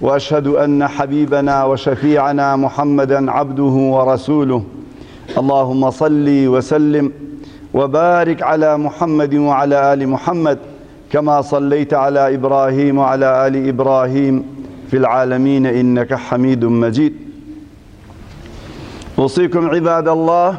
واشهد ان حبيبنا وشفيعنا محمدا عبده ورسوله اللهم صل وسلم وبارك على محمد وعلى ال محمد كما صليت على ابراهيم وعلى ال ابراهيم في العالمين انك حميد مجيد اوصيكم عباد الله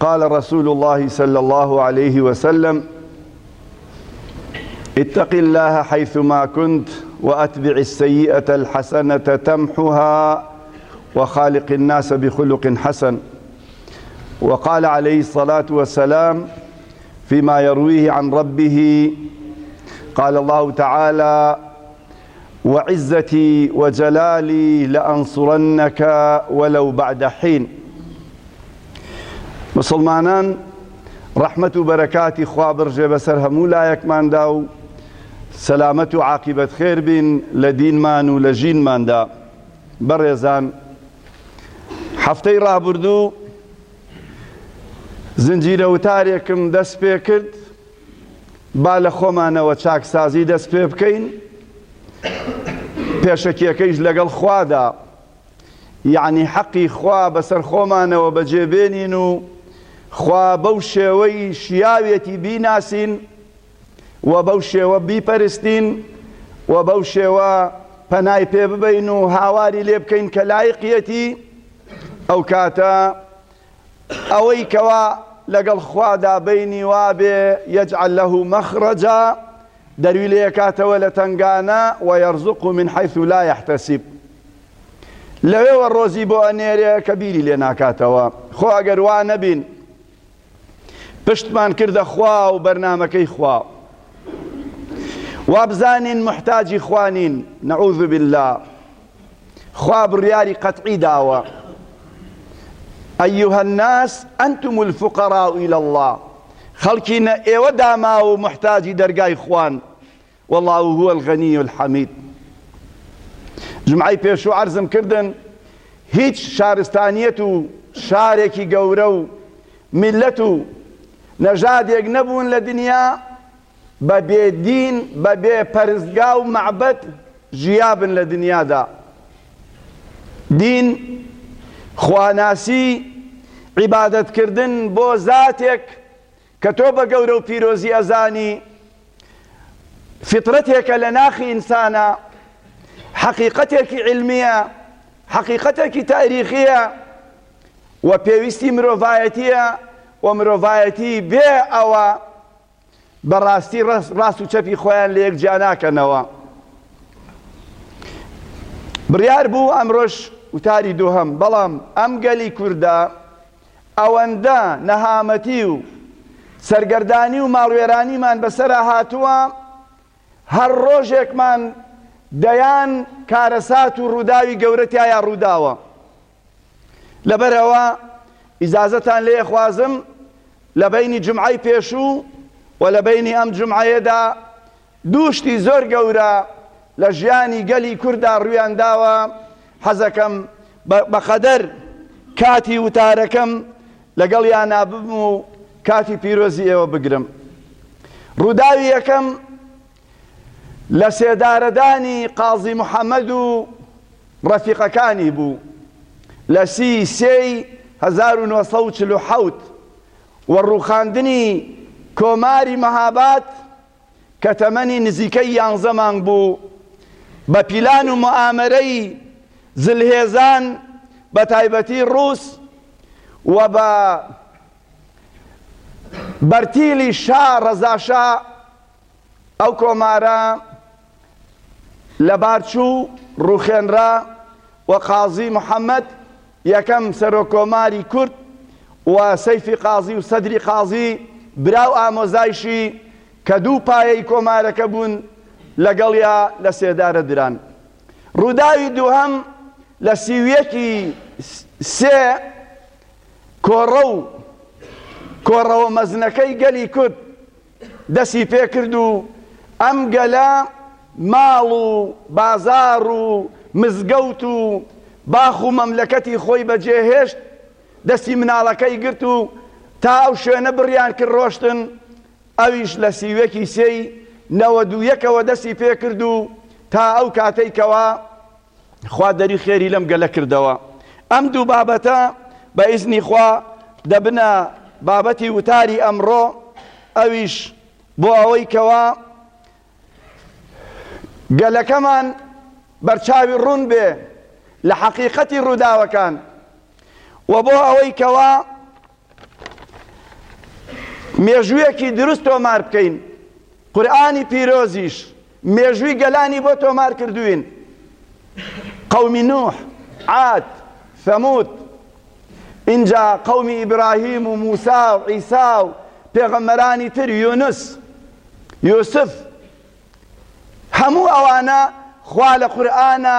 قال رسول الله صلى الله عليه وسلم اتق الله حيثما كنت وأتبع السيئة الحسنة تمحها وخالق الناس بخلق حسن وقال عليه الصلاة والسلام فيما يرويه عن ربه قال الله تعالى وعزتی وجلالی لانصرنک ولو بعد حین مسوڵمانان ڕەحمەت و بەرەکاتی خوا بڕژێ بەسەر هەموو لایەکماندا و سەلامەت و عاقیبەت خێر بین لە دینمان و لە ژینماندا بەڕێزان هەفتەی ڕابردوو زنجیرە وتارێکم دەست پێکرد با لە خۆمانەوە چاکسازی دەست پێ بکەین پێشەکیەکەیش لەگەڵ خوادا یعنی حەقی خوا بەسەر خۆمانەوە بەجێبێنین و خوا بەو شێوەی شیاوێتی بیناسین و بەو شێوە بیپەرستین و بەو شێوە پەنای پێ ببین و هاواری لێ بکەین کە لایقیەتی ئەو کاتە ئەوەی کەوا لەگەڵ خوادا بەینی وابێ، یجعل له مخرجا، دەروی لێکاتەوە لە تەنگانە، ویرزقه من حیث لا یحتسب، لەوێوە ڕۆزی بۆ ئەنێرێ کە بیری لێ ناکاتەوە، خۆ ئەگەر وا نەبین پشتمان کردە خوا و بەرنامەکەی خوا وابزانین موحتاجی خوا نین، نعوذ باللە. خوا بڕیاری قەتعی داوە أيها الناس أنتم الفقراء إلى الله خەڵکی نە ئێوە داماو و محتاجی دەرگای خوان والله هو الغنی الحمید جمعی پێشوو عرضم کردن هیچ شارستانیەت و شارێکی گەورە و میلەت و نەژادێک نەبوون لە دنیا بە بێ دین بە بێ پەرستگا و مەعبەد ژیابن لە دنیادا دین خواناسی عیبادەت کردن بۆ زاتێک کە تۆ بە گەورە و پیرۆزی ئەزانی فطرەتێکە لە ناخی ئینسانە حەقیقەتێکی علمیە حەقیقەتێکی تاریخیە و پێویستی مرۆڤایەتیە و مرۆڤایەتی بێ ئەوە بە ڕاستی ڕاست و چەپی خۆیان لە یەک جیا ناکەنەوە. بڕیار بوو ئەمڕۆش وتاری دووهەم، بەڵام ئەم گەلی کوردە ئەوەندە نەهامەتی و سەرگەردانی و ماڵوێرانیمان بەسەرا هاتووە، هەر ڕۆژێکمان دەیان کارەسات و ڕووداوی گەورە تیایا ڕووداوە. لەبەر ئەوە ئیجازەتان لێ ئەخوازم لە بەینی جومعەی پێشوو و لە بەینی ئەم جومعەیەدا دوو شتی زۆر گەورە لە ژیانی گەلی کورددا ڕوویان داوە حەزەکەم بەقەدەر کاتی وتارەکەم لەگەڵ یانا ببم و کاتی پیرۆزی ئێوە بگرم ڕووداوی یەکەم لەسێدارەدانی قازی محەمەد و ڕەفیقەکانی بوو لە سی سێی هەزار و نۆ سەد و چل و حەوت و ڕووخاندنی کۆماری مهاباد کە تەمەنی نزیکەی یانزە مانگ بوو بە پیلان و موئامەرەی زلهێزان بە تایبەتی ڕووس و بە بەرتیلی شا ڕەزاشا ئەو کۆمارە لەبارچوو ڕووخێنرا و قازی محەممەد یەکەم سەرۆک کۆماری کورد و سەیفی قازی و سەدری قازی برا و ئامۆزایشی کە دوو پایەی کۆمارەکە بوون لەگەڵیا لە سێدارە دران. ڕووداوی دووهەم لە سی و یەکی سێ کۆڕە و کۆڕەوە مەزنەکەی گەلی کورد دەسی پێکرد و ئەم گەلە ماڵ و بازاڕ و مزگەوت و باخ و مەملەکەتی خۆی بەجێهێشت، دەستی مناڵەکەی گرت و تا ئەو شوێنە بڕیان کرد ڕۆشتن، ئەویش لە سی و یەکی سێی نەوەد و یەکەوە دەسی پێکرد و تا ئەو کاتەی کەوا خوا دەری خێری لەم گەلە کردەوە ئەم دوو بابەتە بە ئیزنی خوا دەبنە بابەتی وتاری ئەمڕۆ ئەویش بۆ ئەوەی کەوا گەلەکەمان بەرچاوی ڕوون بێ لە حەقیقەتی ڕووداوەکان و بۆ ئەوەی کەوا مێژوویەکی دروست تۆمار بکەین قورئانی پیرۆزیش مێژووی گەلانی بۆ تۆمار کردوین قەومی نوح عاد ثەمود ئینجا قەومی ئیبراهیم و موسا و عیسا و پێغەمەرانی تر یونس یوسف هەموو ئەوانە خوا لە قورئانە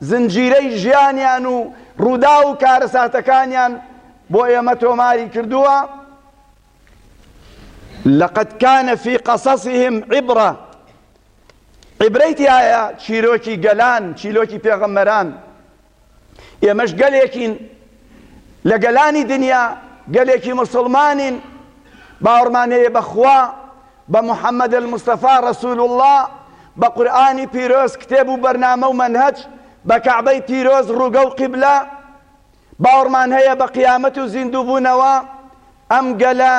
زنجیرەی ژیانیان و ڕووداو و کارەساتەکانیان بۆ ئێمە تۆماری کردووە، لقد کان فی قصصهم عبرە، عیبرەی تیایە، چیرۆکی گەلان، چیرۆکی پێغەمبەران، ئێمەش گەلێکین لە گەلانی دنیا، گەلێکی موسڵمانین باوەڕمان هەیە بە خوا، بە محمد المصطفی رسول اللە، بە قورئانی پیرۆز، کتێب و بەرنامە و مەنهەج، بە کەعبەی پیرۆز، ڕووگە و قیبلە. باوەڕمان هەیە بە قیامەت و زیندووبوونەوە. ئەم گەلە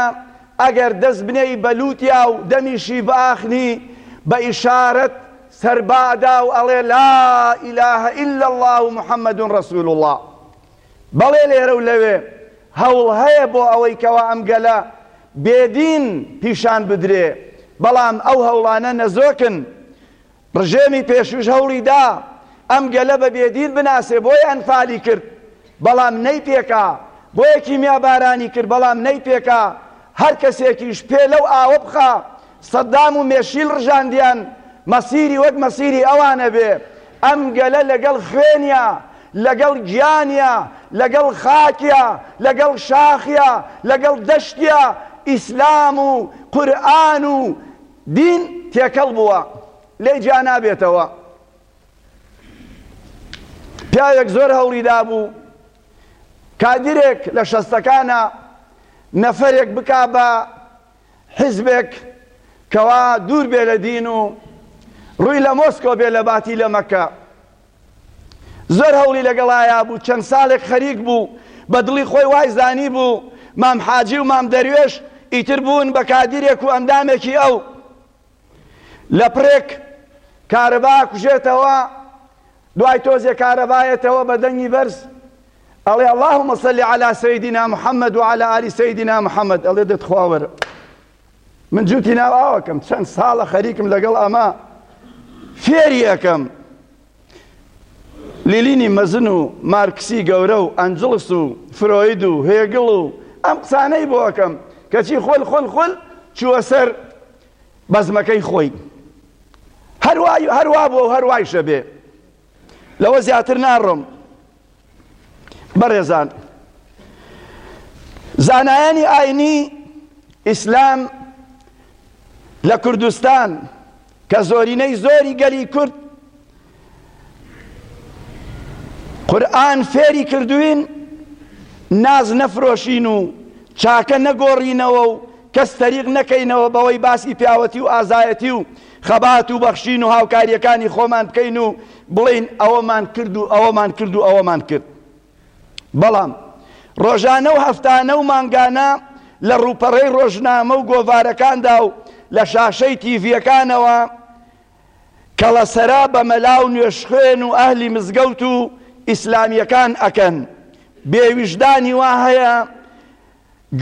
ئەگەر دەست بنێی بە لووتیا و دەمیشی بئاخنی، بە ئیشارەت سەر بئەدا و ئەڵێ، لا اله الا اللە محمد رسول اللە. بەڵێ لێرە و لەوێ هەوڵ هەیە بۆ ئەوەی کەوا ئەم گەلە بێ دین پیشان بدرێ بەڵام ئەو هەوڵانە نەزۆکن ڕژێمی پێشووش هەوڵی دا ئەم گەلە بە بێ دین بناسێ بۆی ئەنفالی کرد بەڵام نەی پێکا بۆیە کیمیا بارانی کرد بەڵام نەی پێکا هەر کەسێکیش پێ لەو ئاوە بخا سەدام و مێشیل ڕژاندیان مەسیری وەک مەسیری ئەوانە بێ، ئەم گەلە لەگەڵ خوێنیا، لەگەڵ گیانیا، لەگەڵ خاکیا، لەگەڵ شاخیا، لەگەڵ دەشتیا، ئیسلام و قورئان و دین تێکەڵ بووە، لێی جیانابێتەوە. پیاوێک زۆر هەوڵی دابوو کادیرێک لە شەستەکانا نەفەرێک بکا بە حیزبێک کەوا دوور بێ لە دین و ڕووی لە مۆسکۆ بێ لە باتی لە مەکە زۆر هەوڵی لەگەڵایا بوو چەند ساڵێک خەریک بوو بە دڵی خۆی وای زانی بوو مام حاجی و مام دەروێش ئیتر بوون بە کادیرێک و ئەندامێکی ئەو لەپڕێک کارەبا ئەکوژێتەوە دوای تۆزێ کارەبایەتەوە بە دەنگی بەرز ئەڵێ اللهم صل على سیدنا محمد و على آل سیدنا محمد ئەڵێ دەت خواوەر من جوتی ناو ئاوەکەم چەند ساڵە خەریکم لەگەڵ ئەمە فێری ئەەکەم لیلینی مەزن و مارکسی گەورە و ئەنجڵس و فرۆید و هێگڵ و ئەم قسانەی بۆ ئەکەم کەچی خۆل خۆل خۆل چووە سەر بەزمەکەی خۆی هەروای هەروابوو و هەروایشە بێ لەوە زیاتر ناڕۆم بەڕێزان زانایانی ئاینی ئیسلام لە کوردستان کە زۆرینەی زۆری گەلی کورد قورآن فێری کردوین ناز نەفرۆشین و چاکە نەگۆڕینەوە و کەس تەریق نەکەینەوە بەوەی باسی پیاوەتی و ئازایەتی و خەبات و بەخشین و هاوکارییەکانی خۆمان بکەین و بڵێین ئەوەمان کرد و ئەوەمان کرد و ئەوەمان کرد. بەڵام ڕۆژانە و هەفتانە و مانگانە لە ڕووپەڕەی ڕۆژنامە و گۆڤارەکاندا و لە شاشەی تیڤییەکانەوە کەڵەسەرا بە مەلا و نوێژخوێن و ئەهلی مزگەوت و ئیسلامییەکان ئەکەن، بێویژدانی وا هەیە،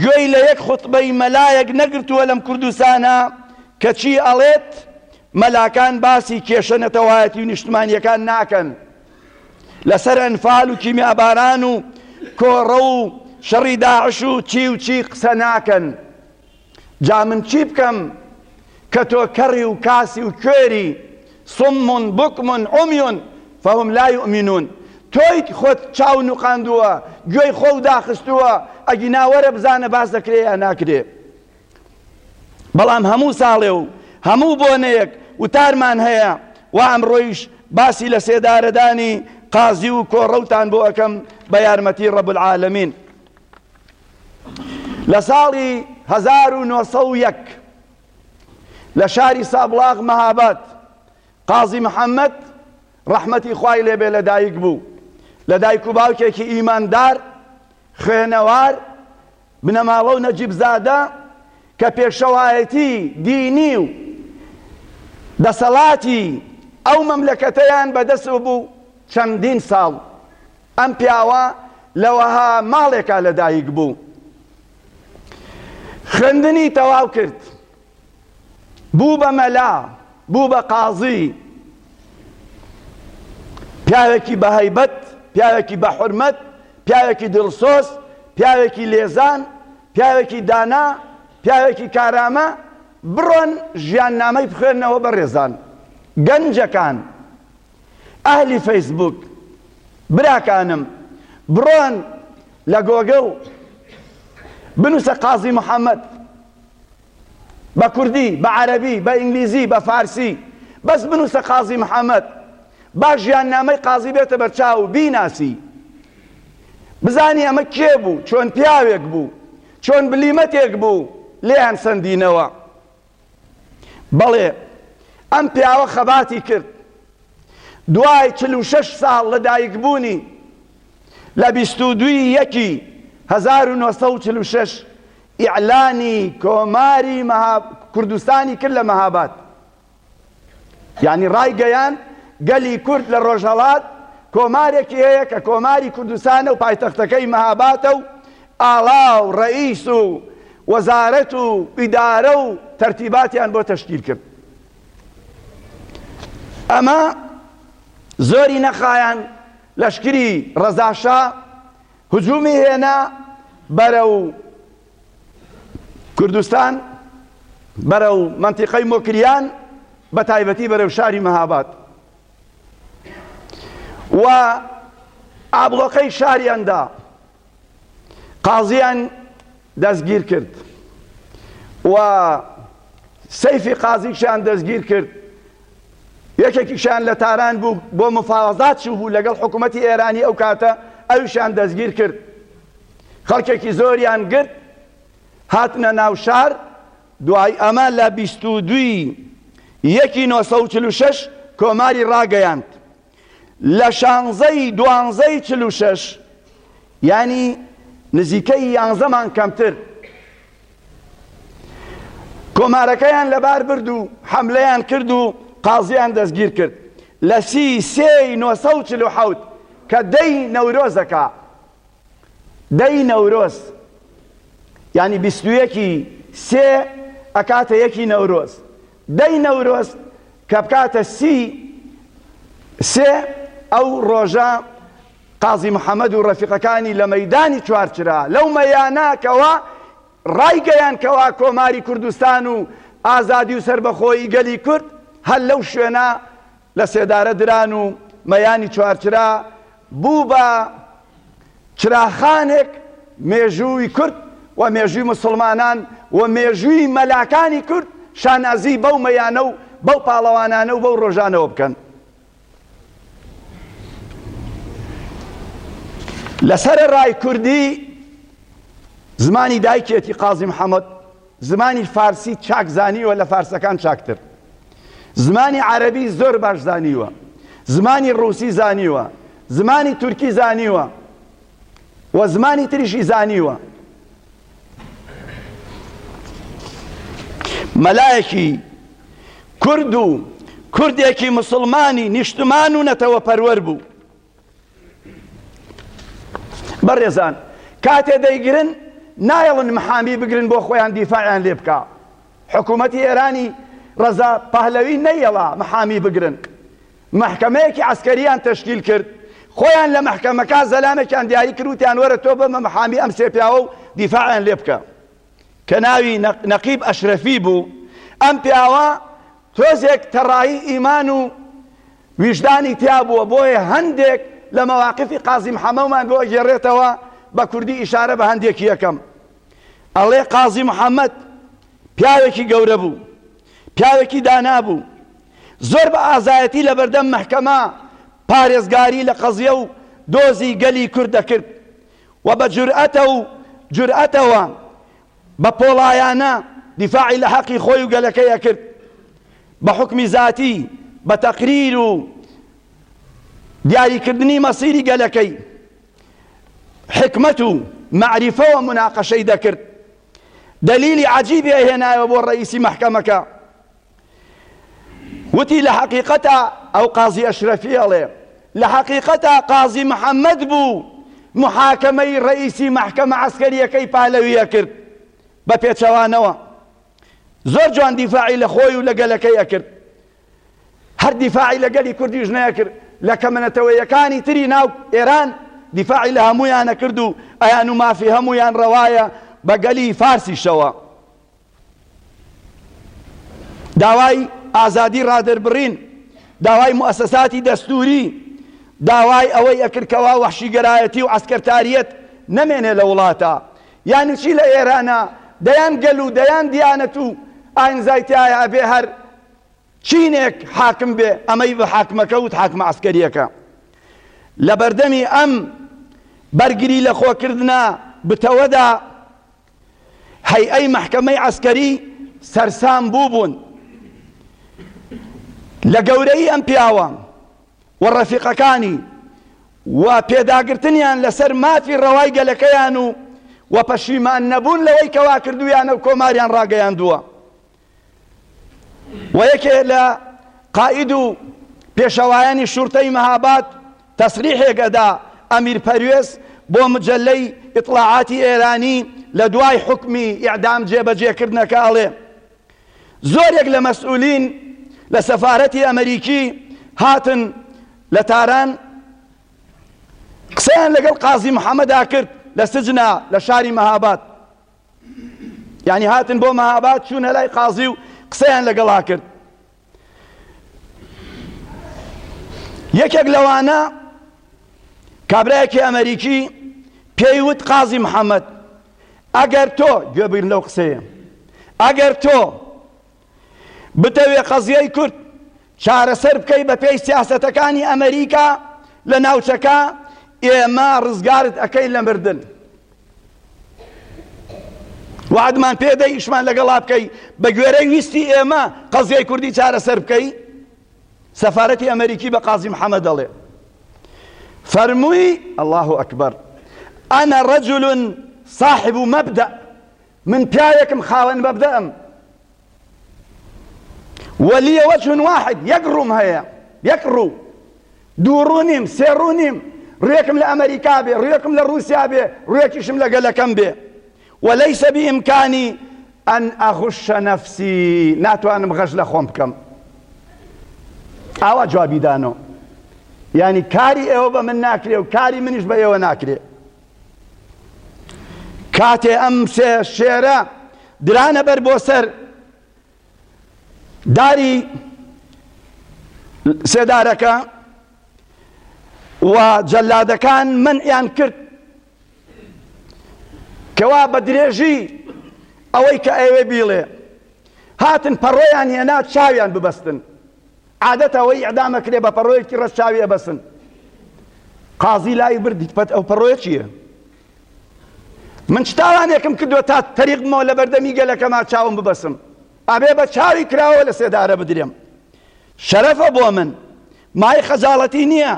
گوێی لە یەک خوتبەی مەلایەک نەگرتووە لەم کوردستانە کە چی ئەڵێت، مەلاکان باسی کێشە نەتەوایەتی و نیشتمانیەکان ناکەن لەسەر ئەنفال و کیمیاباران و کۆڕە و شەڕی داعش و چی و چی قسە ناکەن جا من چی بکەم کە تۆ کەڕی و کاسی و کوێری صم بکم عمی فهم لا یومنون تۆی خۆت چاو نوقاندووە گوێی خۆو داخستووە ئەگینا وەرە بزانە باس دەکرێ یا ناکرێ بەڵام هەموو ساڵێ و هەموو بۆنەیەک وتارمان هەیە وا ئەمڕۆیش باسی لە سێدارەدانی قازی و کۆڕەوتان بۆ ئەکەم بە یارمەتی ڕەب العالمین لە ساڵی هەزار و نۆ سەد و یەک لە شاری سابڵاغ مەهاباد قازی محەممەد ڕەحمەتی خوای لێبێ لەدایک بوو لە دایک و باوکێکی ئیماندار خوێنەوار بنەماڵە و نەجیبزادە کە پێشەوایەتی دینی و دەسەڵاتی ئەو مەملەکەتەیان بەدەست بوو چەندین ساڵ ئەم پیاوە لەوەها ماڵێکا لەدایک بوو خوێندنی تەواو کرد بوو بە مەلا بوو بە قازی پیاوێکی بە هەیبەت پیاوێکی بە حرمەت پیاوێکی دڵسۆز پیاوێکی لێزان پیاوێکی دانا پیاوێکی کارامە بڕۆن ژیان نامەی بخوێنەوە بە ڕێزان گەنجەکان ئەهلی فەیسبووک براکانم بڕۆن لە گۆگڵ بنووسە قازی محەمەد بە کوردی بە عەرەبی بە ئینگلیزی بە فارسی بەس بنووسە قازی محەمەد با ژیاننامەی قازی بێتە بەرچاو و بیناسی بزانی ئەمە کێ بوو چۆن پیاوێک بوو چۆن بلیمەتێک بوو لێیان سەندینەوە بەڵێ ئەم پیاوە خەباتی کرد. دوای چل و شەش ساڵ لە دایکبوونی لە بیست و دووی یەکی هەزار و نۆ سەد و چل و شەش ئیعلانی کۆماری مەها کوردستانی کرد لە مەهاباد. یانی ڕایگەیاند، گەلی کورد لە ڕۆژهەڵات کۆمارێکی هەیە کە کۆماری کوردستانە و پایتەختەکەی مەهابادە و ئاڵا و ڕەئیس و وەزارەت و ئیدارە و تەرتیباتیان بۆ تەشکیل کرد. ئەمە زۆری نەخایاند لەشکری ڕەزاشا هجوومی هێنا بەرەو کوردستان بەرەو مەنتیقەی مۆکریان بە تایبەتی بەرەو شاری مەهاباد و ئابڵۆقەی شاریاندا قازیان دەستگیر کرد و سەیفی قازیشیان دەستگیر کرد یەکێکیشان لە تاران بوو بۆ مفاوەزات چوو بوو لەگەڵ حکوومەتی ئێرانی ئەو کاتە ئەوشان دەستگیر کرد خەڵکێکی زۆریان گرت هاتنە ناو شار، دوای ئەمە لە بیست و دوو ی یەکی نۆ سەد و چل و شەش کۆماری ڕاگەیاند، لە شانزە ی دوانزە ی چل و شەش یانی نزیکەی یانزە مانگ کەمتر کۆمارەکەیان لەبار برد و حەملەیان کرد و قازییان دەستگیر کرد، لە سی ی سێ ی نۆ سەد و چل و حەوت کە دە ی نەورۆزەکە دە ی نەورۆز یانی بیست و یەکی سێ ئەکاتە یەکی نەورۆز دە ی نەورۆز کە بکاتە سی سێ ئەو ڕۆژە قازی محەممەد و ڕەفیقەکانی لە مەدانی چوارچرا لەو مەیاناکەوە ڕایگەیان کەوا کۆماری کوردستان و ئازادی و سربەخۆی گەلی کورد هەر لەو شوێنە لە سێدارە دران و مەیانی چوارچرا بوو بە چراخانێک مێژووی کورد و مێژووی موسڵمانان و مێژووی مەلاکانی کورد شانازی بەو مەیانە و بەو پاڵەوانانە و بەو ڕۆژانەوە بکەن. لە سەرەڕای کوردی زمانی دایکێتی قازی محەمەد، زمانی فارسی چاک زانیوە لە فارسەکان چاکتر زمانی عەرەبی زۆر باش زانیوە زمانی ڕووسی زانیوە زمانی تورکی زانیوە و زمانی تریشی زانیوە مەلایەکی کورد و کوردێکی مسلمانی نیشتمان و نەتەوە پەروەر بوو بەڕێزان کاتێ دەیگرن نایەڵن محامی بگرن بۆ خۆیان دیفاعیان لێ بکا حکوومەتی ئێرانی ڕەزا پەهلەوی نەیەڵا محامی بگرن محکەمەیەکی عسکەریان تشکیل کرد خۆیان لە محکەمەکە زەلامێکیان دیاری کروتیان وەرە تۆ بەمە محامی ئەم سێ پیاوە و دیفاعیان لێ بکە کە ناوی نەقیب ئەشرەفی بوو ئەم پیاوە تۆزێک تەڕایی ئیمان و ویژدانی تیا بووە بۆیە هەندێک لە مەواقفی قازی محەمەومان بۆ ئەگێڕێتەوە بە کوردی ئیشارە بە هەندێکی یەکەم ئەڵێ قازی محەمەد پیاوێکی گەورە بوو پیاوێکی دانا بوو زۆر بە ئازایەتی لە بەردەم مەحکەمە پارێزگاری لە قەزیە و دۆزی گەلی کورد دەکرد و بە جورئەتە و جورئەتەوە بەپۆڵایانە دیفاعی لە حەقی خۆی و گەلەکەی ئەکرد بە حوکمی زاتی بە تەقریر و دیاریکردنی مەسیری گەلەکەی حکمەت و مەعریفەوە مناقەشەی دەکرد دەلیلی عەجیبی ئەهێنایەوە بۆ ڕەئیسی مەحکەمەکە وتی لە حەقیقەتا، ئەو قازی ئەشرەفی ئەڵێ، لە حەقیقەتا قازی محەمەد بوو موحاکەمەی ڕەئیسی مەحکەمە عەسکەرییەکەی پالەوی ئەکرد بە پێچەوانەوە. زۆر جوان دیفاعی لە خۆی و لە گەلەکەی ئەکرد. هەر دیفاعی لە گەلی کوردیش نەیەکرد، لە کەمە نەتەوەیەکانی تری ناو ئێران دیفاعی لە هەموویان ئەکرد و ئەیانوو مافی هەموویان ڕەوایە بە گەلی فارسیشەوە. داوای ئازادی ڕادەربڕین، داوای موئەسەساتی دەستووری، داوای ئەوەی ئەکرد کەوا وەحشیگەرایەتی و عەسکەرتاریەت نەمێنێ لە وڵاتە. یانی چی لە ئێرانە دەیان گەل و دەیان دیانەت و ئاینزای تیایە ئەبێ هەر چینێک حاکم بێ، ئەمەی بە حاکمەکە وت حاکمە عەسکەریەکە. لە بەردەمی ئەم بەرگری لە خۆکردنە بتەوەدا هەیئەی مەحکەمەی عەسکەری سەرسام بووبوون لە گەورەی ئەم پیاوە و ڕەفیقەکانی و پێداگرتنیان لەسەر مافی ڕەوای گەلەکەیان و و پەشیمان نەبوون لەوەی کەوا کردویانە و کۆماریان ڕاگەیاندووە و یەکێ لە قائید و پێشەوایانی شورتەی مەهاباد تەسریحێک ئەدا ئەمیر پەروێز بۆ مجەلەی ئیتڵاعاتی ئێرانی لە دوای حوکمی ئیعدام جێبەجێکردنەکە ئەڵێ زۆرێک لە مەسئولین لە سەفارەتی ئەمریکی هاتن لە تاران قسەیان لەگەڵ قازی محەممەدا کرد لە سجنا لە شاری مەهاباد یانی هاتن بۆ مەهاباد چوونە لای قازی و قسەیان لەگەڵا کرد یەکێک لەوانە کابراایەکی ئەمریکی پێی وت قازی محەممەد ئەگەر تۆ گوێبیرن لەو قسەیە ئەگەر تۆ بتەوێ قەزیەی کورد چارەسەر بکەی بە پێی سیاسەتەکانی ئەمەریکا لە ناوچەکە ئێمە ڕزگارت ئەکەین لە مردن وعدمان پێدە ئیشمان لەگەڵا بکەی بە گوێرەی ویستی ئێمە قەزیای کوردی چارەسەر بکەی سەفارەتی ئەمریکی بە قازی محەممەد دەڵێ فەرمووی الله ئەکبەر ئەنە ڕەجل صاحب مەبدە من پیاوێکم خاوەن مەبدەئم و لیە وجه واحد یەک ڕووم هەیە یەک ڕوو دوو ڕوو نیم سێ ڕوو نیم ڕوێکم لە ئەمریکا بێ ڕوێکم لە ڕووسیا بێ ڕوێکیشم لە گەلەکەم بێ وليس بإمكاني أن أغش نفسي ناتوانم غش لە خۆم بکەم ئاوا جوابی دانەوە یعنی کاری ئێوە بە من ناکرێ و کاری منیش بە ئێوە ناکرێ کاتێ ئەم سێ شێرە درانە بەر بۆ سەر داری سێدارەکە و جەلادەکان منیان کرد کەوا بە درێژی ئەوەی کە ئەوێ بیڵێ هاتن پەڕۆیان هێنا چاویان ببەستن عادەت ئەوەی ئیعدام ئەکرێ بە پەڕۆیەکی ڕەش چاوی ئەبەسن قازی لای برد دیتپەت ئەو پەڕۆیە چیە من چ تاوانێکم کردوە تا تەریق بمەوە لە بەردەمی گەلەکەما چاوم ببەسم ئەبێ بە چاوی کراوە لە سێدارە بدرێم شەرەفە بۆ من مای خەجاڵەتی نییە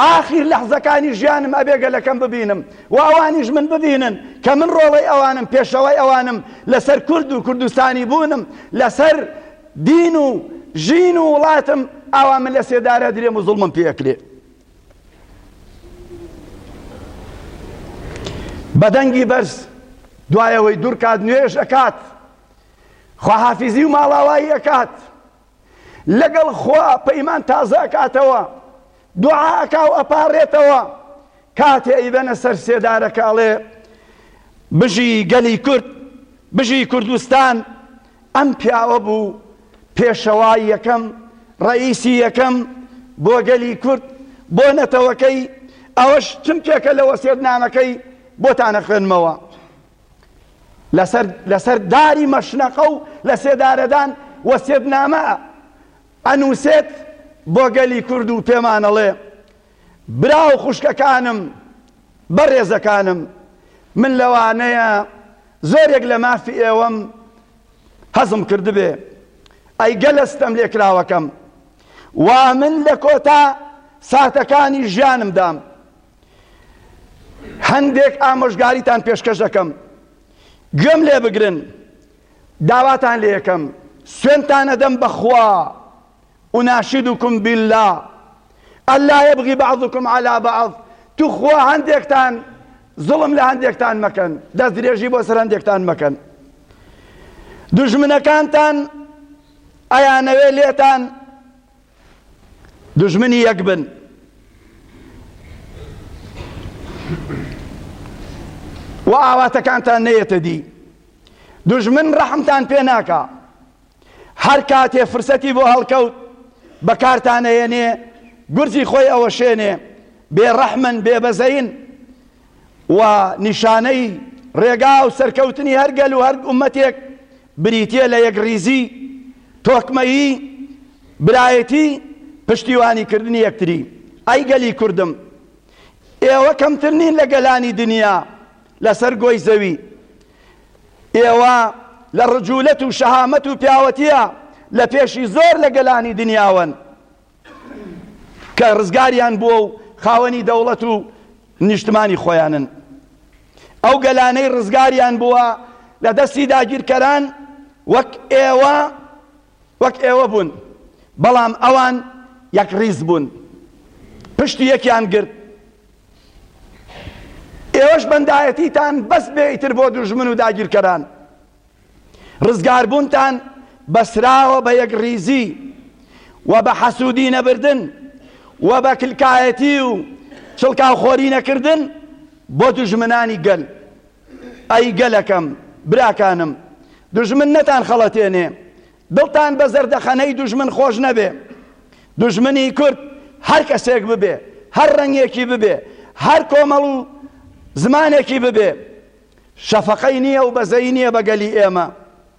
ئاخیر لەحزەکانی ژیانم ئەبێ گەلەکەم ببینم و ئەوانیش من ببینن کە من ڕۆڵەی ئەوانم پێشەوەی ئەوانم لەسەر کورد و کوردستانی بوونم لەسەر دین و ژین و وڵاتم ئاوا من لە سێدارە درێم و زوڵمم پێ ئەکرێ. بە دەنگی بەرز دوایەوەی دوورکات نوێژ ئەکات خواحافیزی و ماڵاوایی ئەکات لەگەڵ خوا پەیمان تازە ئەکاتەوە دوعاکا و ئەپارێتەوە کاتێ ئەیبەنە سەر سێدارەکە ئەڵێ بژی گەلی کورد بژی کوردستان ئەم پیاوە بوو پێشەوای یەکەم، ڕەئیسی یەکەم بۆ گەلی کورد، بۆ نەتەوەکەی، ئەوەش چمکێکە لە وەسیەتنامەکەی، بۆتان ئەخوێنمەوە، لەسەر لەسەر داری مەشنەقە و لە سێدارەدان وەسیەتنامە ئەنووسێت بۆ گەلی کورد و پێمان ئەڵێ، برا و خوشکەکانم بەڕێزەکانم من لەوانەیە زۆرێک لە مافی ئێوەم هەزم کردبێ ئەی گەلە ستەم لێکراوەکەم وا من لە کۆتا ساتەکانی ژیانم دام هەندێک ئامۆژگاریتان پێشکەش دەکەم گوێم لێ بگرن داواتان لێ یەکەم سوێنتان ئەدەم بەخوا اناشدکم باللە الا یبغی بعضکم علی بعض توخوا هەندێکتان زوڵم لە هەندێکتان مەکەن دەستدرێژی بۆ سەر هەندێکتان مەکەن دوژمنەکانتان ئەیانەوێ لێتان دوژمنی یەک بن و ئاواتەکانتان نەیەتە دی دوژمن ڕەحمتان پێ ناکە هەر کاتێ فرسەتی بۆ هەڵکەوت بەکارتان ئەیەنێ گورجی خۆی ئەوەشێنێ بێ ڕەحمن بێ بەزەین و نیشانەی ڕێگا و سەرکەوتنی هەر گەل و هەر ئومەتێک بریتیە لە یەک ڕیزی تۆکمەیی برایەتی پشتیوانی کردنی یەکتری ئەی گەلی کوردم ئێوە کەمتر نین لە گەلانی دنیا لەسەر گۆی زەوی. ئێوە لە ڕجولەت و شەهامەت و پیاوەتیە لە پێشی زۆر لە گەلانی دنیاوەن کە ڕزگاریان بووە و خاوەنی دەوڵەت و نیشتمانی خۆیانن. ئەو گەلانەی ڕزگاریان بووە لە دەستی داگیرکەران وەک ئێوە، وەک ئێوە بوون، بەڵام ئەوان یەکڕیز بوون، پشتی یەکیان گرت. ئێوەش بەندایەتیتان بەس بێ ئیتر بۆ دوژمن و داگیرکەران. ڕزگاربوونتان بەسراوە بە یەکڕیزی و بە حەسوودی نەبردن و بە کلکایەتی و چڵکاوخۆری نەکردن بۆ دوژمنانی گەل. ئەی گەلەکەم، براکانم، دوژمن نەتانخەڵەتێنێ، دڵتان بە زەردەخەنەی دوژمن خۆش نەبێ. دوژمنی کورد هەر کەسێک ببێ، هەر ڕەنگێکی ببێ، هەر کۆمەڵ و زمانێکی ببێ، شەفەقەی نییە و بەزەیی نییە بە گەلی ئێمە.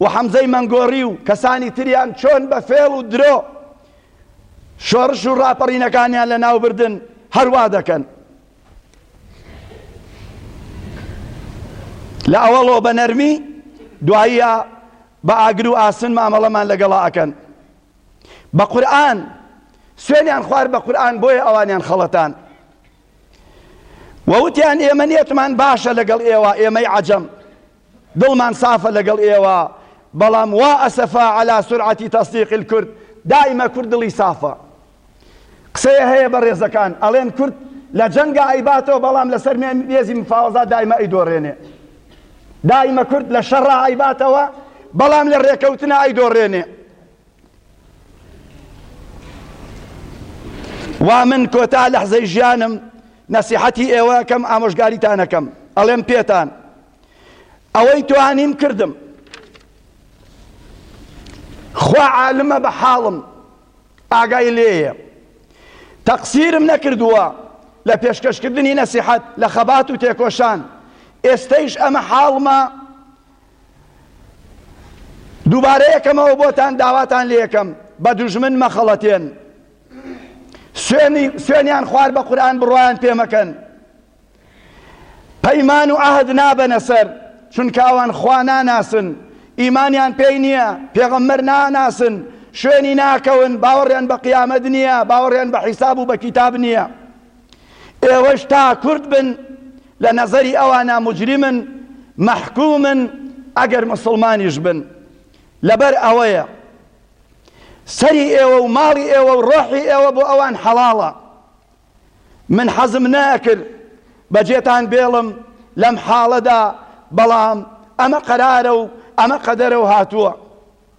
و حەمزەی مەنگۆڕی و کەسانی تریان چۆن بە فێڵ و درۆ شۆڕش و ڕاپەڕینەکانیان لەناو بردن هەر وا دەکەن. لە ئەوەڵۆ بە نەرمی دواییە بە ئاگر و ئاسن مامەڵەمان لەگەڵا ئەکەن. بە قورئان سوێنیان خوارد بە قورئان بۆیە ئەوانیان خەڵەتان. و وتیان ئێمە نێتمان باشە لەگەڵ ئێوە ئێمەی عەجەم. دڵمان سافە لەگەڵ ئێوە بەڵام وا ئەسەفا عەلا سورعەتی تەسدیق الکورد دائیمە کورد دڵی سافە قسەیە هەیە بەڕێزەکان ئەڵێن کورد لە جەنگا ئەیباتەوە بەڵام لەسەر مێزی مفاوەزات دایمە ئەیدۆڕێنێ دایمە کورد لە شەڕا ئەیباتەوە بەڵام لە ڕێکەوتنا ئەیدۆڕێنێ وا من کۆتا لەحزەی ژیانم نەسیحەتی ئێوەکەم ئامۆژگاریتانەکەم ئەڵێم پێتان ئەوەی توانیم کردم خوا عالمە بە حاڵم ئاگای لێیە تەقسیرم نەکردووە لە پێشکەشکردنی نەسیحەت لە خەبات و تێکۆشان ئێستەیش ئەمە حاڵمە دووبارەیەکەمەوە بۆتان داواتان لێکەم بە دوژمن مەخەڵەتێن سوێنیان خوار بە قورآن بڕوایان پێمەکەن پەیمان و عهد نابەنە سەر چونکە ئەوان خوا ناناسن ئیمانیان پێی نییە پێغەممەر ناناسن شوێنی ناکەون باوەڕیان بە قیامەت نییە باوەڕیان بە حیساب و بە کتاب نییە ئێوەش تا کورد بن لە نەزەری ئەوانا موجریمن مەحکومن ئەگەر موسڵمانیش بن لەبەر ئەوەیە سەری ئێوە و ماڵی ئێوە و ڕۆحی ئێوە بۆ ئەوان حەڵاڵە من حەزم نەکرد بەجێتان بێڵم لەم حاڵەدا بەڵام ئەمە قەرارە و ئەمە قەدەرە و هاتووە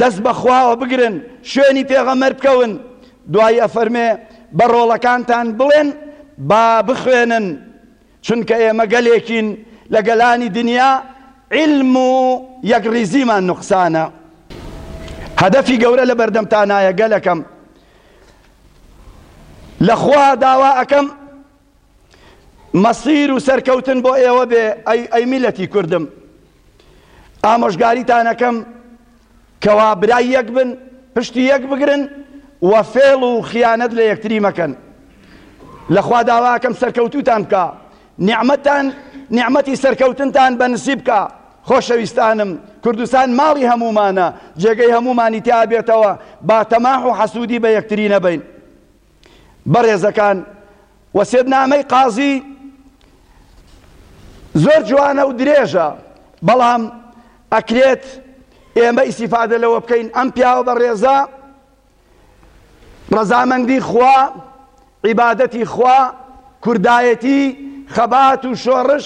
دەست بەخواوە بگرن شوێنی پێغەمبەر بکەون دوایی ئەفەرمێ بە ڕۆڵەکانتان بڵێن با بخوێنن چونکە ئێمە گەلێکین لە گەلانی دنیا عیلم و یەکڕیزیمان نوقسانە هەدەفی گەورە لە بەردەمتانایە گەلەکەم لە خوا داوا ئەکەم مەسیر و سەرکەوتن بۆ ئێوە بێ ئەی ئەی میلەتی کوردم ئامۆژگاریتانەکەم کەوا برای یەک بن پشتی یەک بگرن و فێڵ و خیانەت لە یەکتری مەکەن لەخوا داواکەم سەرکەوتوتان بکە نیعممەتان نیعممەتی سەرکەوتنتان بە نسیب بکە خۆشەویستانم کوردستان ماڵی هەمومانە جێگەی هەمومانی تیا بێتەوە با تەماح و حەسوودی بە یەکتری نەبین بەڕێزەکان وەسێتنامەی قازی زۆر جوانە و درێژە بەڵام ئەکرێت ئێمە ئیسیفادە لەوە بکەین ئەم پیاوە بە ڕێزە ڕەزامەندی خوا عیبادەتی خوا کوردایەتی خەبات و شۆڕش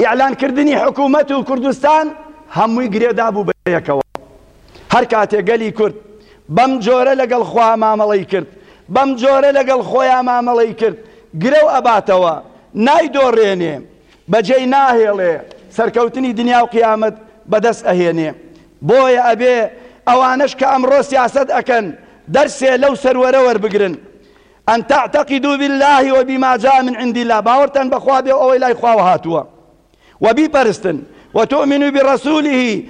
ئیعلان کردنی حکوومەت و کوردستان هەمووی گرێدا بوو بە یەکەوە. هەر کاتێ گەلی کورد بەم جۆرە لەگەڵ خوا مامەڵەی کرد، بەم جۆرە لەگەڵ خۆیان مامەڵەی کرد، گرەو ئەباتەوە، نایدۆڕێنێ، بەجێی ناهێڵێ، سەرکەوتنی دنیا و قیامەت بە دەست ئەهێنێ. بۆیە ئەبێ ئەوانەش کە ئەمڕۆ سیاسەت ئەکەن، دەرسێ لەو سەروەرە وەربگرن. ان تعتقدوا باللە و بما جاء من عند اللە، باوەڕتان بە خوا بێ و ئەوەی لای خواوە هاتووە و بیپەرستن، و تؤمنوا برسوله،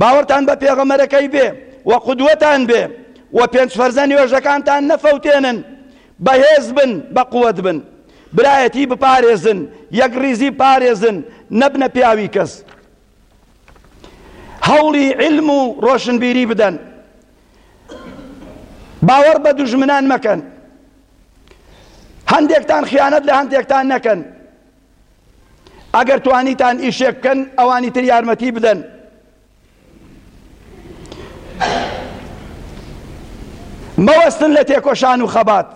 باوەڕتان بە پێغەمبەرەکەی بێ و قدوەتان بێ، و پێنج فەرزە نوێژەکانتان نەفەوتێنن، بەهێز بن، بە قوەت بن، برایەتی بپارێزن، یەکڕیزی بپارێزن، نەبنە پیاوی کەس. هەوڵی عیلم و ڕۆشنبیری بدەن، باوەڕ بە دوژمنان مەکەن. هەندێکتان خیانەت لە هەندێکتان نەکەن. ئەگەر توانیتان ئیشێک بکەن ئەوانی تر یارمەتی بدەن. مەوەستن لە تێکۆشان و خەبات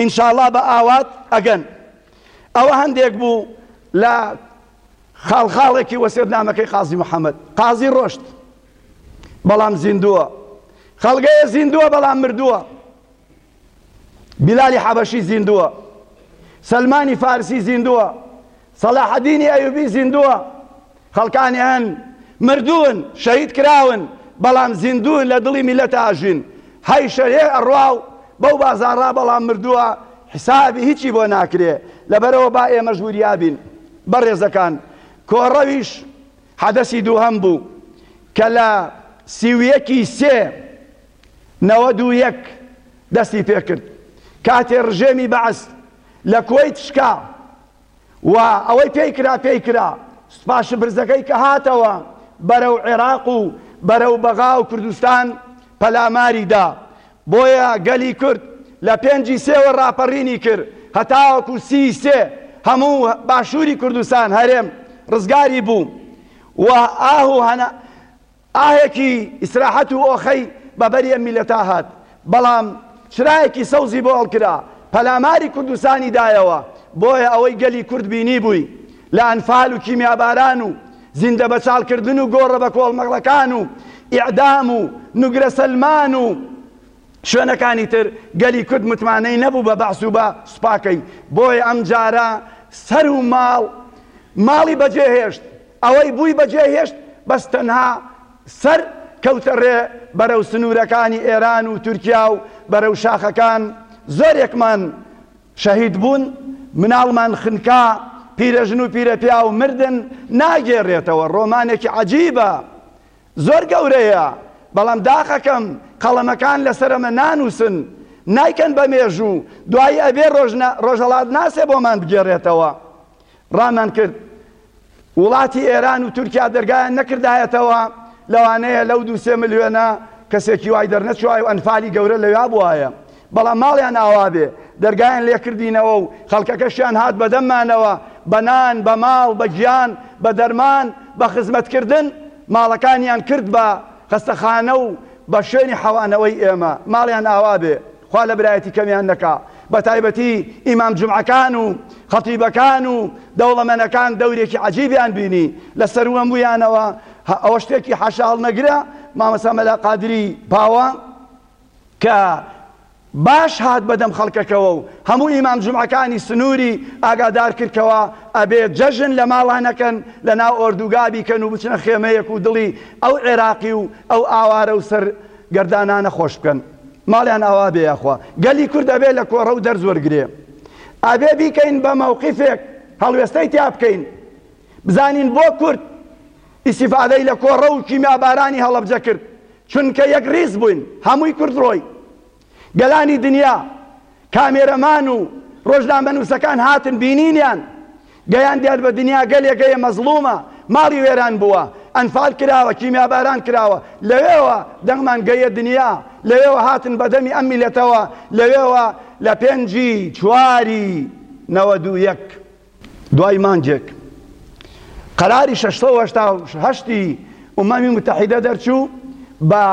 ئینشاءڵا بە ئاوات ئەگەن ئەوە هەندێک بوو لە خاڵ خاڵێکی وەسێت نامەکەی قازی محەمەد. قازی ڕۆشت بەڵام زیندووە. خەڵگەیە زیندووە بەڵام مردووە. بیلالی حەبەشی زیندووە. سەلمانی فارسی زیندووە. سەلاحەدینی ئەیوبی زیندووە. خەڵکانی هەن مردوون شەهید کراون بەڵام زیندوون لە دڵی میلەتا ئەژین. هەی شەهێ ئەڕوا و بەو بازاڕا بەڵام مردووە حیسابی هیچی بۆ ناکرێ. لەبەرئەوە با ئێمەش وریابین. بەڕێزەکان، کۆڕەویش حەدەسی دووهەم بوو کە لە سی و یەک ی سێ نەوەد و یەک دەستی پێکرد کاتێ ڕژێمی بەعس لە کوەیت شکا و ئەوەی پێی کرا پێی کرا سوپا شپرزەکەی کە هاتەوە بەرەو عێراق و بەرەو بەغا و کوردستان پەلاماری دا بۆیە گەلی کورد لە پێنج ی سێوە ڕاپەڕینی کرد هەتاوەکو سی ی سێ هەموو باشووری کوردستان، هەرێم، ڕزگاری بوو و ئاه و هەنا ئاهێکی ئیسراحەت و ئۆخەی بە بەری ئەم میللەتە هات. بەڵام چرایەکی سەوزی بۆ هەڵکرا پەلاماری کوردستانی دایەوە. بۆیە ئەوەی گەلی کورد بینیبووی لە ئەنفال و کیمیاباران و زیندە بەچاڵ کردن و گۆڕە بە کۆڵمەڵەکان و ئیعدام و نوگرە سەلمان و شوێنەکانی تر گەلی کورد متمانەی نەبوو بە بەعس و بە سوپاکەی بۆیە ئەم جارە سەر و ماڵ ماڵی بەجێ هێشت ئەوەی بووی بەجێ هێشت بەس تەنها سەر کەوتە ڕێ بەرەو سنوورەکانی ئێران و تورکیا و بەرەو شاخەکان زۆرێکمان شەهید بوون، مناڵمان خنکا، پیرەژن و پیرەپیاو مردن، ناگێرێتەوە، ڕۆمانێکی عەجیبە، زۆر گەورەیە، بەڵام داخەکەم قەڵەمەکان لەسەرەمە نانووسن، نایکەن بە مێژوو، دوایی ئەبێ ڕۆژهەڵاتناسێ بۆمان بگێرێتەوە. ڕامان کرد وڵاتی ئێران و تورکیا دەرگایان نەکردایەتەوە، لەوانەیە لەو دوو سێ ملیۆنە کەسێکی وای دەرنەچووایە و ئەنفالی گەورە لەویا بووایە، بەڵام ماڵیان ئاوا بێ، دەرگایان لێ کردینەوە و خەڵکەکەشیان هات بە دەممانەوە، بە نان، بە ماڵ، بە گیان، بە دەرمان، بە خزمەتکردن، ماڵەکانیان کرد بە خەستەخانە و بە شوێنی حەوانەوەی ئێمە، ماڵیان ئاوا بێ. خوا لە برایەتی کەمیان نەکا بەتایبەتی ئیمام جومعەکان و خەتیبەکان و دەوڵەمەنەکان دەورێکی عەجیبیان بینی لە سەروو هەموویانەوە ئەوە شتێکی حاشا هەڵنەگرە مامەسا مەلا قادری پاوە کە باش هات بەدەم خەڵکەکەوە و هەموو ئیمام جمعەکانی سنووری ئاگادار کردکەوە ئەبێ جەژن لە ماڵانەکەن لە ناو ئۆردوگا بیکەن و بچنە خێمەیەک و دڵی ئەو عێراقی و ئەو ئاوارە و سەر گەر دانانە خۆش بکەن ماڵیان ئاوا بێ یاخوا گەلی کورد ئەبێ لە کۆڕە و دەرز وەرگرێ ئەبێ بیکەین بە مەوقیفێک هەڵوێستەی تیا بکەین بزانین بۆ کورد ئیسیفادەی لە کۆڕە و کیمیابارانی هەڵەبجە کرد چونکە یەک ریز بووین هەمووی کورد ڕۆی گەلانی دنیا کامێرەمان و ڕۆژنامەنووسەکان هاتن بینینیان، گەیاندیان بە دنیا گەلێ گەیە مەزڵومە، ماڵی وێران بووە، ئەنفال کراوە، کیمیاباران کراوە، لەوێوە دەنگمان گەییە دنیا، لەوێوە هاتن بە دەمی ئەم میلەتەوە، لەوێوە لە پێنجی چواری نەوەد و یەک. دوای مانگێک قەراری شەش سەد و هەشتا و هەشت ی ئومەمی موتەحیدە دەرچوو بە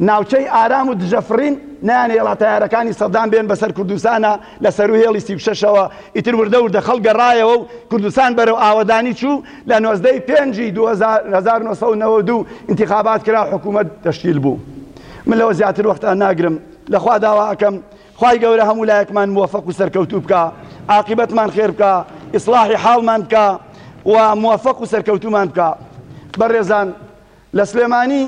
ناوچەی ئارام و دژەفڕین نەیانهێڵا تەیارەکانی سەدام بێن بەسەر کوردستانا لە سەروو هێڵی سی و شەش ەوە ئیتر وردە وردە خەڵک گەڕایەوە و کوردستان بەرەو ئاوەدانی چوو لە نۆزدە ی پێنج ی دوو هەزار و نۆ سەد و نەوەد و دوو ئینتیخابات کرا حکوومەت تەشکیل بوو من لەوە زیاتر وەختان ناگرم لەخوا داوا ئەکەم خوای گەورە هەموو لایەکمان موەفەق و سەرکەوتوو بکا ئاقیبەتمان خێر بکا ئیسڵاحی حاڵمان بکا و موەفەق و سەرکەوتوومان بکا بەڕێزان لە سلێمانی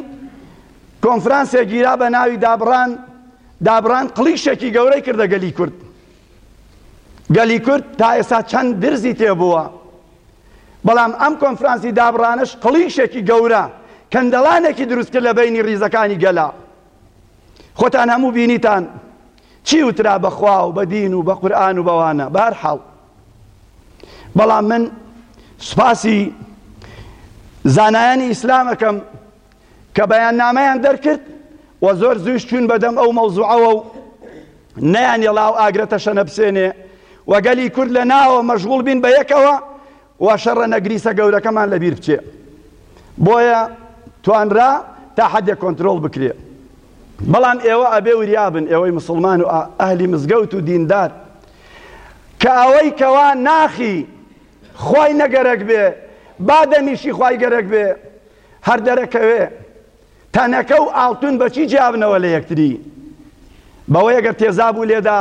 کۆنفرانسێک گیرا بە ناوی دابڕان دابڕان قڵیشێکی گەورەی کردە گەلی کورد گەلی کورد تا ئێستا چەند درزی تێبووە بەڵام ئەم کۆنفرانسی دابڕانش قڵیشێکی گەورە کەندەڵانێکی دروست کرد لە بینی ڕیزەکانی گەلا خۆتان هەموو بینیتان چی وترا بە خوا و بە دین و بە قورآن و بەوانە بە هەر حاڵ بەڵام من سوپاسی زانایانی ئیسلامەکەم کە بەیاننامەیان دەرکرد و زۆر زویش چوون بەدەم ئەو مەوزوعەوە و نەیان یەڵاو ئاگرە تەشەنە بسێنێ و گەلی کورد لە ناوە مەشغوڵ بین بە یەکەوە وا شەڕە نەگریسە گەورەکەمان لەبیر بچێ بۆیە توانرا تا حەدێک کۆنترۆڵ بکرێ بەڵام ئێوە ئەبێ وریا بن ئێوەی مسلمان و ئەهلی مزگەوت و دیندار کە ئەوەی کەوا ناخی خوای نەگەرەک بێ با دەمیشی خوای گەرەک بێ هەر دەرەکەوێ تەنەکە و ئاڵتون بەچی جیابنەوە لە یەکتری بەوەی ئەگەر تێزاب و لێدا